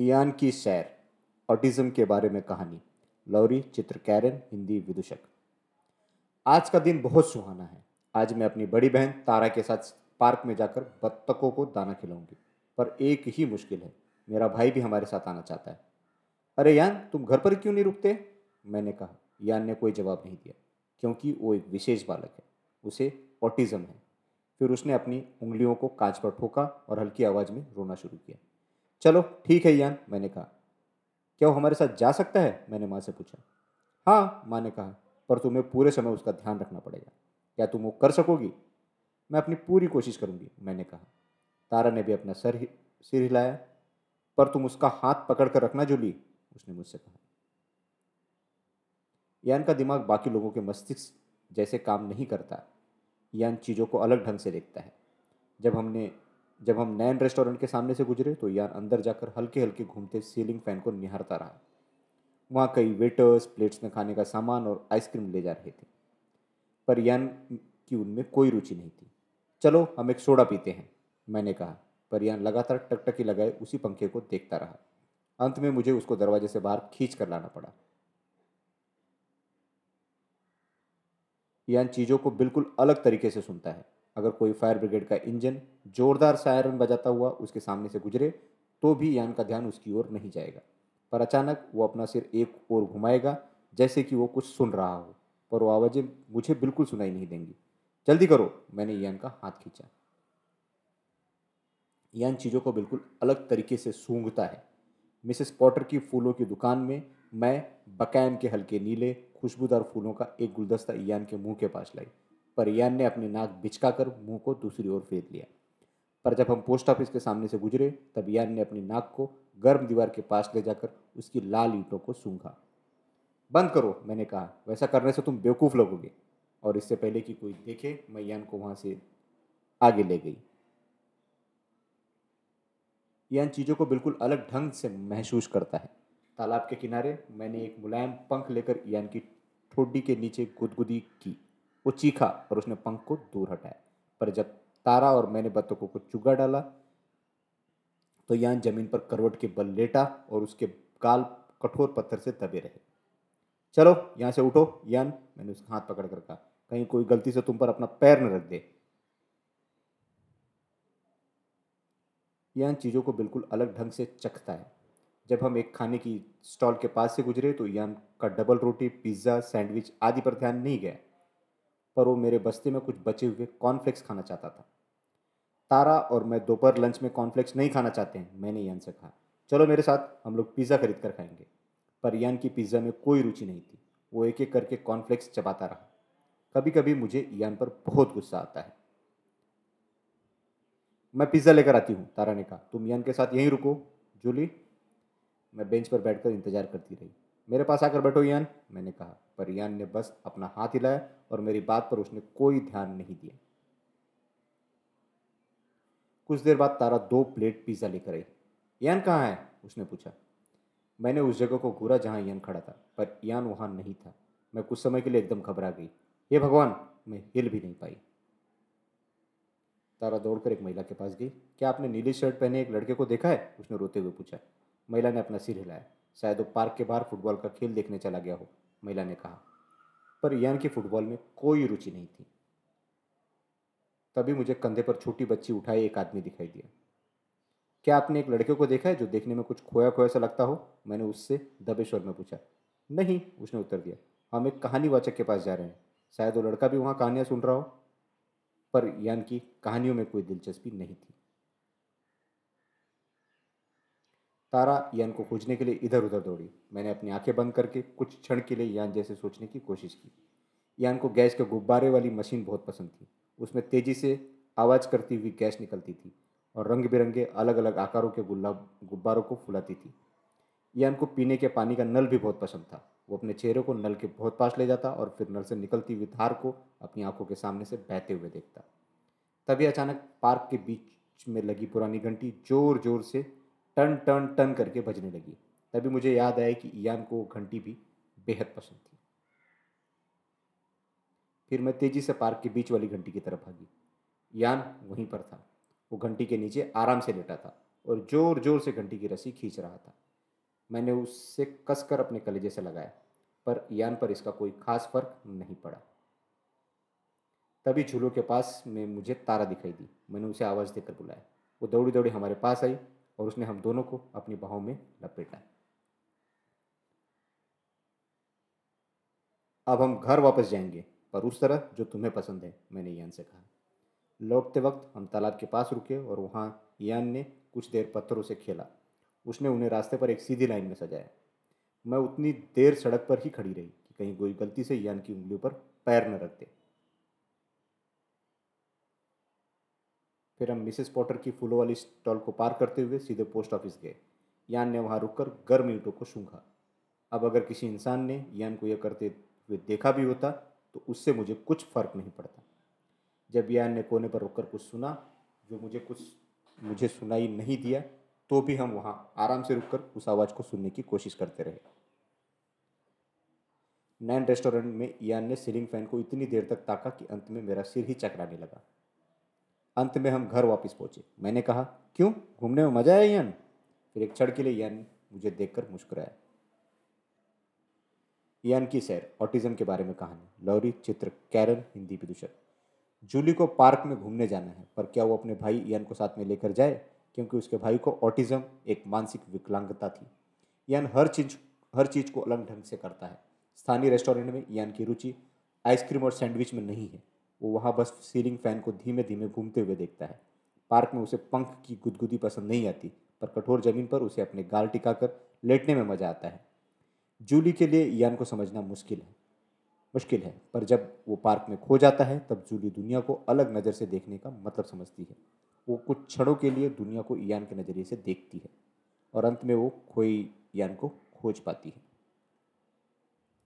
Ian की सैर, autism के बारे में कहानी। लौरी, चित्र कैरन, हिंदी विदूषक। आज का दिन बहुत सुहाना है। आज मैं अपनी बड़ी बहन तारा के साथ पार्क में जाकर बत्तखों को दाना खिलाऊँगी। पर एक ही मुश्किल है। मेरा भाई भी हमारे साथ आना चाहता है। अरे यान तुम घर पर क्यों नहीं रुकते? मैंने कहा। यान ने कोई जवाब नहीं दिया, क्योंकि वो एक विशेष बालक है। उसे ऑटिज्म है। फिर उसने अपनी उंगलियों को कांच पर ठोका और हल्की आवाज़ में रोना शुरू किया। चलो, ठीक है यान, मैंने कहा। क्या वो हमारे साथ जा सकता है? मैंने माँ से पूछा। हाँ माँ ने कहा, पर तुम्हें पूरे समय उसका ध्यान रखना पड़ेगा। क्या तुम वो कर सकोगी? मैं अपनी पूरी कोशिश करूँगी, मैंने कहा। तारा ने भी अपना सर ही, सिर हिलाया, पर तुम उसका हाथ पकड़ कर रखना जूली उसने मुझसे कहा। यान का दिमाग बाकी लोगों के मस्तिष्क जैसे काम नहीं करता। यान चीज़ों को अलग ढंग से देखता है। जब हमने जब हम नैन रेस्टोरेंट के सामने से गुजरे तो यान अंदर जाकर हल्के हल्के घूमते सीलिंग फ़ैन को निहारता रहा। वहाँ कई वेटर्स प्लेट्स में खाने का सामान और आइसक्रीम ले जा रहे थे। पर यान की उनमें कोई रुचि नहीं थी। चलो, हम एक सोडा पीते हैं, मैंने कहा। पर यान लगातार टकटकी लगाए उसी पंखे को देखता रहा। अंत में मुझे उसको दरवाजे से बाहर खींच कर लाना पड़ा। यान चीज़ों को बिल्कुल अलग तरीके से सुनता है। अगर कोई फायर ब्रिगेड का इंजन जोरदार सायरन बजाता हुआ उसके सामने से गुजरे तो भी यान का ध्यान उसकी ओर नहीं जाएगा। पर अचानक वो अपना सिर एक ओर घुमाएगा, जैसे कि वो कुछ सुन रहा हो, पर वो आवाज़ें मुझे बिल्कुल सुनाई नहीं देंगी। जल्दी करो, मैंने यान का हाथ खींचा। यान चीज़ों को बिल्कुल अलग तरीके से सूंघता है। मिसेस पॉटर की फूलों की दुकान में मैं बकैन के हल्के नीले खुशबूदार फूलों का एक गुलदस्ता यान के मुँह के पास लाई। पर ईयान ने अपनी नाक बिचका कर मुँह को दूसरी ओर फेर लिया। पर जब हम पोस्ट ऑफ़िस के सामने से गुजरे, तब यान ने अपनी नाक को गर्म दीवार के पास ले जाकर उसकी लाल ईंटों को सूंघा। बंद करो, मैंने कहा। वैसा करने से तुम बेवकूफ़ लगोगे। और इससे पहले कि कोई देखे, मैं यान को वहाँ से आगे ले गई। यान चीज़ों को बिल्कुल अलग ढंग से महसूस करता है। तालाब के किनारे मैंने एक मुलायम पंख लेकर यान की ठोडी के नीचे गुदगुदी की। वो चीखा और उसने पंख को दूर हटाया। पर जब तारा और मैंने बत्तखों को चुगा डाला तो यान ज़मीन पर करवट के बल लेटा और उसके गाल कठोर पत्थर से दबे रहे। चलो, यहाँ से उठो, यान, मैंने उसका हाथ पकड़ कर कहा। कहीं कोई गलती से तुम पर अपना पैर न रख दे। यान चीज़ों को बिल्कुल अलग ढंग से चखता है। जब हम एक खाने की स्टॉल के पास से गुजरे तो यान का डबल रोटी, पिज़्ज़ा, सैंडविच आदि पर ध्यान नहीं गया। पर वो मेरे बस्ते में कुछ बचे हुए कॉर्नफ्लेक्स खाना चाहता था। तारा और मैं दोपहर लंच में कॉर्नफ्लेक्स नहीं खाना चाहते हैं, मैंने यान से कहा। चलो मेरे साथ, हम लोग पिज़्ज़ा खरीद कर खाएँगे। पर यान की पिज़्ज़ा में कोई रुचि नहीं थी। वो एक एक करके कॉर्नफ्लेक्स चबाता रहा। कभी कभी मुझे यान पर बहुत गुस्सा आता है। मैं पिज़्ज़ा लेकर आती हूँ, तारा ने कहा। तुम यान के साथ यहीं रुको जूली मैं बेंच पर बैठकर इंतज़ार करती रही। मेरे पास आकर बैठो, यान। मैंने कहा, पर यान ने बस अपना हाथ हिलाया और मेरी बात पर उसने कोई ध्यान नहीं दिया। कुछ देर बाद तारा दो प्लेट पिज़्ज़ा लेकर आई। यान कहाँ है? उसने पूछा। मैंने उस जगह को घूरा जहाँ यान खड़ा था, पर यान वहाँ नहीं था। मैं कुछ समय के लिए एकदम घबरा गई। हे भगवान, मैं हिल भी नहीं पाई। तारा दौड़कर एक महिला के पास गई। क्या आपने नीली शर्ट पहने एक लड़के को देखा है? उसने रोते हुए पूछा। महिला ने अपना सिर हिलाया। शायद वो पार्क के बाहर फुटबॉल का खेल देखने चला गया हो, महिला ने कहा। पर यान की फुटबॉल में कोई रुचि नहीं थी। तभी मुझे कंधे पर छोटी बच्ची उठाए एक आदमी दिखाई दिया। क्या आपने एक लड़के को देखा है जो देखने में कुछ खोया खोया सा लगता हो? मैंने उससे दबे स्वर में पूछा। नहीं, उसने उत्तर दिया। हम एक कहानीवाचक के पास जा रहे हैं। शायद वो लड़का भी वहाँ कहानियाँ सुन रहा हो। पर यान की कहानियों में कोई दिलचस्पी नहीं थी। तारा यान को खोजने के लिए इधर उधर दौड़ी। मैंने अपनी आँखें बंद करके कुछ क्षण के लिए यान जैसे सोचने की कोशिश की। यान को गैस के गुब्बारे वाली मशीन बहुत पसंद थी। उसमें तेज़ी से आवाज़ करती हुई गैस निकलती थी और रंग बिरंगे अलग अलग आकारों के गुलाब गुब्बारों को फुलाती थी। यान को पीने के पानी का नल भी बहुत पसंद था। वो अपने चेहरे को नल के बहुत पास ले जाता और फिर नल से निकलती हुई धार को अपनी आँखों के सामने से बहते हुए देखता। तभी अचानक पार्क के बीच में लगी पुरानी घंटी ज़ोर ज़ोर से टन टन टन करके बजने लगी। तभी मुझे याद आया कि ईयान को घंटी भी बेहद पसंद थी। फिर मैं तेज़ी से पार्क के बीच वाली घंटी की तरफ़ भागी। यान वहीं पर था। वो घंटी के नीचे आराम से लेटा था और ज़ोर ज़ोर से घंटी की रस्सी खींच रहा था। मैंने उससे कसकर अपने कलेजे से लगाया, पर यान पर इसका कोई खास फ़र्क नहीं पड़ा। तभी झूलों के पास में मुझे तारा दिखाई दी। मैंने उसे आवाज़ देकर बुलाया। वो दौड़ी दौड़ी हमारे पास आई और उसने हम दोनों को अपनी बाहों में लपेटा। अब हम घर वापस जाएँगे, पर उस तरह जो तुम्हें पसंद है, मैंने यान से कहा। लौटते वक्त हम तालाब के पास रुके और वहाँ यान ने कुछ देर पत्थरों से खेला। उसने उन्हें रास्ते पर एक सीधी लाइन में सजाया। मैं उतनी देर सड़क पर ही खड़ी रही कि कहीं कोई गलती से यान की उंगलियों पर पैर न रख दे। फिर हम मिसेस पॉटर की फूलों वाली स्टॉल को पार करते हुए सीधे पोस्ट ऑफ़िस गए। यान ने वहाँ रुककर गर्म ईंटों को सूंघा। अब अगर किसी इंसान ने यान को यह करते हुए देखा भी होता तो उससे मुझे कुछ फ़र्क नहीं पड़ता। जब यान ने कोने पर रुककर कुछ सुना, जो मुझे कुछ, मुझे सुनाई नहीं दिया तो भी हम वहाँ आराम से रुककर उस आवाज़ को सुनने की कोशिश करते रहे। नैन रेस्टोरेंट में यान ने सीलिंग फ़ैन को इतनी देर तक ताका कि अंत में मेरा सिर ही चकराने लगा। अंत में हम घर वापस पहुँचे। मैंने कहा, क्यों? घूमने में मज़ा आया, यान? फिर एक क्षण के लिए यान मुझे देखकर मुस्कुराया। यान की सैर, ऑटिज्म के बारे में कहानी। लौरी, चित्र, कैरन, हिंदी विदूषक जूली को पार्क में घूमने जाना है, पर क्या वो अपने भाई यान को साथ में लेकर जाए? क्योंकि उसके भाई को ऑटिज्म एक मानसिक विकलांगता थी। यान हर चीज़, हर चीज़ को अलग ढंग से करता है। स्थानीय रेस्टोरेंट में यान की रुचि आइसक्रीम और सैंडविच में नहीं है। वो वहाँ बस सीलिंग फ़ैन को धीमे धीमे घूमते हुए देखता है। पार्क में उसे पंख की गुदगुदी पसंद नहीं आती, पर कठोर ज़मीन पर उसे अपने गाल टिकाकर लेटने में मज़ा आता है। जूली के लिए यान को समझना मुश्किल है। मुश्किल है, पर जब वो पार्क में खो जाता है, तब जूली दुनिया को अलग नज़र से देखने का मतलब समझती है। वो कुछ क्षणों के लिए दुनिया को यान के नज़रिए से देखती है, और अंत में वो खोई यान को खोज पाती है।